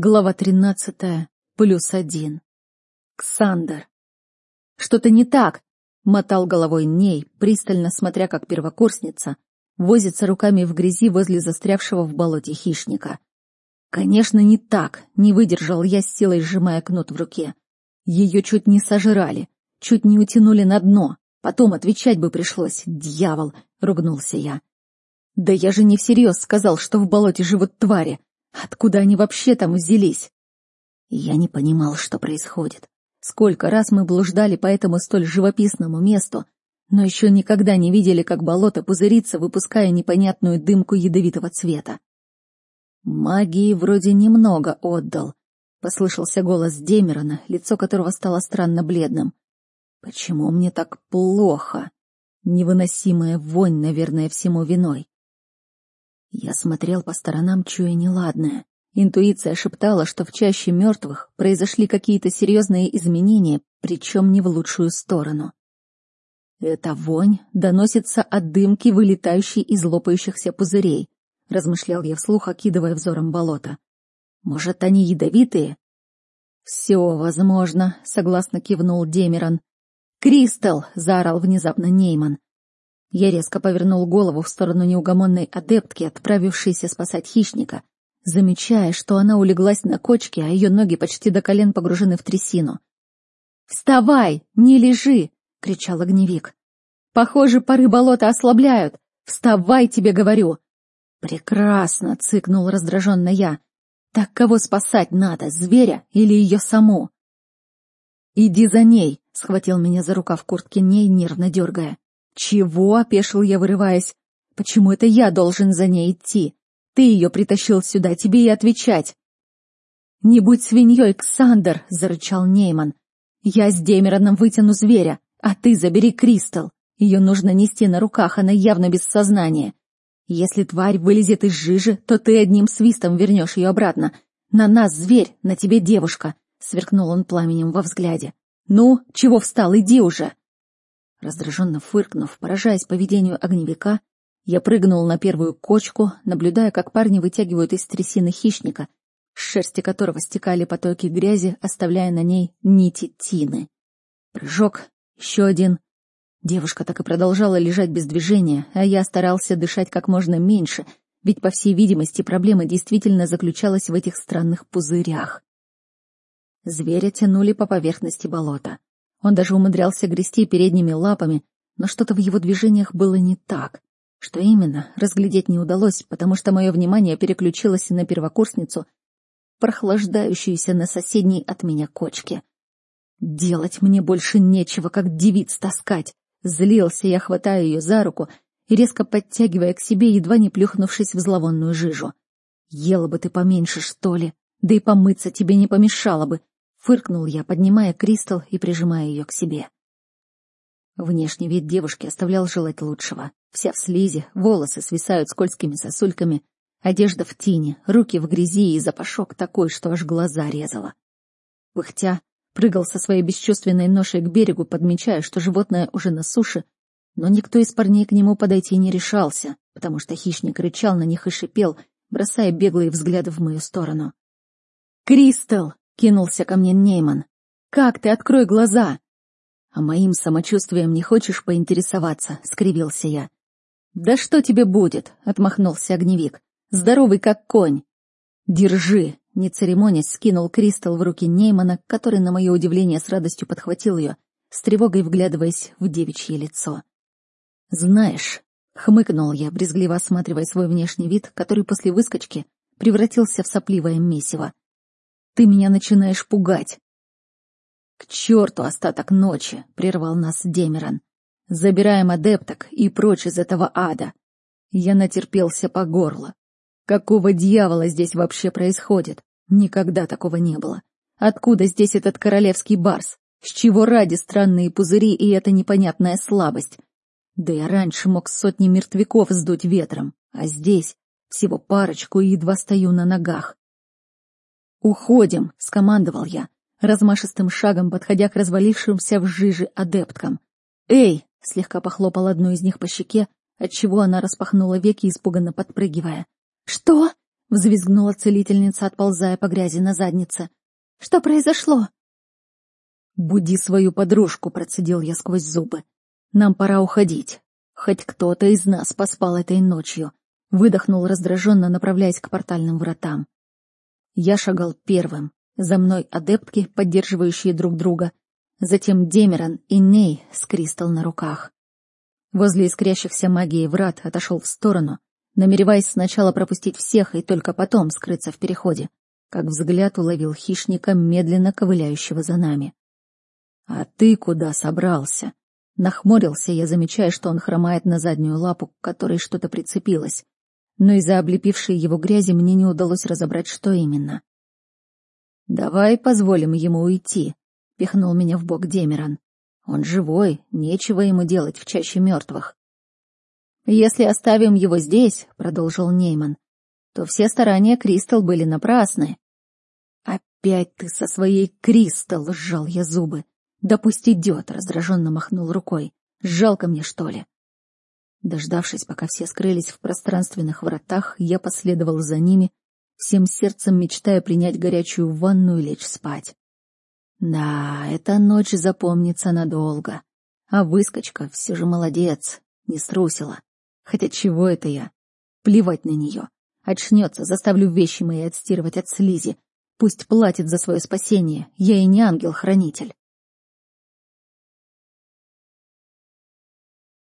Глава тринадцатая, плюс один. Ксандер. Что-то не так, мотал головой Ней, пристально смотря, как первокурсница возится руками в грязи возле застрявшего в болоте хищника. Конечно, не так, не выдержал я с силой, сжимая кнут в руке. Ее чуть не сожрали, чуть не утянули на дно. Потом отвечать бы пришлось. Дьявол, ругнулся я. Да я же не всерьез сказал, что в болоте живут твари. Откуда они вообще там взялись? Я не понимал, что происходит. Сколько раз мы блуждали по этому столь живописному месту, но еще никогда не видели, как болото пузырится, выпуская непонятную дымку ядовитого цвета. Магии вроде немного отдал. Послышался голос Демерона, лицо которого стало странно бледным. Почему мне так плохо? Невыносимая вонь, наверное, всему виной. Я смотрел по сторонам, чуя неладное. Интуиция шептала, что в чаще мертвых произошли какие-то серьезные изменения, причем не в лучшую сторону. Эта вонь доносится от дымки, вылетающей из лопающихся пузырей, размышлял я вслух, окидывая взором болото. Может, они ядовитые? Все возможно, согласно кивнул Демерон. Кристал! заорал внезапно Нейман. Я резко повернул голову в сторону неугомонной адептки, отправившейся спасать хищника, замечая, что она улеглась на кочке, а ее ноги почти до колен погружены в трясину. «Вставай! Не лежи!» — кричал огневик. «Похоже, пары болота ослабляют! Вставай, тебе говорю!» «Прекрасно!» — цыкнул раздраженно я. «Так кого спасать надо, зверя или ее саму?» «Иди за ней!» — схватил меня за рукав куртки Ней, нервно дергая. «Чего?» — опешил я, вырываясь. «Почему это я должен за ней идти? Ты ее притащил сюда, тебе и отвечать!» «Не будь свиньей, Ксандер!» — зарычал Нейман. «Я с Демероном вытяну зверя, а ты забери Кристал. Ее нужно нести на руках, она явно без сознания. Если тварь вылезет из жижи, то ты одним свистом вернешь ее обратно. На нас зверь, на тебе девушка!» — сверкнул он пламенем во взгляде. «Ну, чего встал, иди уже!» Раздраженно фыркнув, поражаясь поведению огневика, я прыгнул на первую кочку, наблюдая, как парни вытягивают из трясины хищника, с шерсти которого стекали потоки грязи, оставляя на ней нити тины. Прыжок, еще один. Девушка так и продолжала лежать без движения, а я старался дышать как можно меньше, ведь, по всей видимости, проблема действительно заключалась в этих странных пузырях. Зверя тянули по поверхности болота. Он даже умудрялся грести передними лапами, но что-то в его движениях было не так. Что именно, разглядеть не удалось, потому что мое внимание переключилось на первокурсницу, прохлаждающуюся на соседней от меня кочке. Делать мне больше нечего, как девиц таскать. Злился я, хватая ее за руку и резко подтягивая к себе, едва не плюхнувшись в зловонную жижу. Ела бы ты поменьше, что ли, да и помыться тебе не помешало бы, Фыркнул я, поднимая Кристал и прижимая ее к себе. Внешний вид девушки оставлял желать лучшего. Вся в слизи, волосы свисают скользкими сосульками, одежда в тине, руки в грязи и запашок такой, что аж глаза резало. Пыхтя, прыгал со своей бесчувственной ношей к берегу, подмечая, что животное уже на суше, но никто из парней к нему подойти не решался, потому что хищник рычал на них и шипел, бросая беглые взгляды в мою сторону. «Кристал!» Кинулся ко мне Нейман. «Как ты? Открой глаза!» «А моим самочувствием не хочешь поинтересоваться?» — скривился я. «Да что тебе будет?» — отмахнулся огневик. «Здоровый как конь!» «Держи!» — не церемонясь, скинул кристалл в руки Неймана, который, на мое удивление, с радостью подхватил ее, с тревогой вглядываясь в девичье лицо. «Знаешь...» — хмыкнул я, брезгливо осматривая свой внешний вид, который после выскочки превратился в сопливое месиво. Ты меня начинаешь пугать. К черту остаток ночи, прервал нас Демерон. Забираем адепток и прочь из этого ада. Я натерпелся по горло. Какого дьявола здесь вообще происходит? Никогда такого не было. Откуда здесь этот королевский барс? С чего ради странные пузыри и эта непонятная слабость? Да я раньше мог сотни мертвяков сдуть ветром, а здесь всего парочку и едва стою на ногах. «Уходим!» — скомандовал я, размашистым шагом подходя к развалившимся в жиже адепткам. «Эй!» — слегка похлопал одну из них по щеке, отчего она распахнула веки, испуганно подпрыгивая. «Что?» —— взвизгнула целительница, отползая по грязи на заднице. «Что произошло?» «Буди свою подружку», — процедил я сквозь зубы. «Нам пора уходить. Хоть кто-то из нас поспал этой ночью», — выдохнул раздраженно, направляясь к портальным вратам. Я шагал первым. За мной адептки, поддерживающие друг друга. Затем Демерон и Ней с Кристал на руках. Возле искрящихся магии врат отошел в сторону, намереваясь сначала пропустить всех и только потом скрыться в переходе, как взгляд уловил хищника, медленно ковыляющего за нами. «А ты куда собрался?» Нахмурился я, замечая, что он хромает на заднюю лапу, к которой что-то прицепилось. Но из-за облепившей его грязи мне не удалось разобрать, что именно. «Давай позволим ему уйти», — пихнул меня в бок Демерон. «Он живой, нечего ему делать в чаще мертвых». «Если оставим его здесь», — продолжил Нейман, — «то все старания Кристал были напрасны». «Опять ты со своей Кристал!» — сжал я зубы. «Да пусть идет!» — раздраженно махнул рукой. «Жалко мне, что ли?» Дождавшись, пока все скрылись в пространственных вратах, я последовал за ними, всем сердцем мечтая принять горячую ванну и лечь спать. Да, эта ночь запомнится надолго. А выскочка все же молодец, не струсила. Хотя чего это я? Плевать на нее. Очнется, заставлю вещи мои отстирывать от слизи. Пусть платит за свое спасение, я и не ангел-хранитель.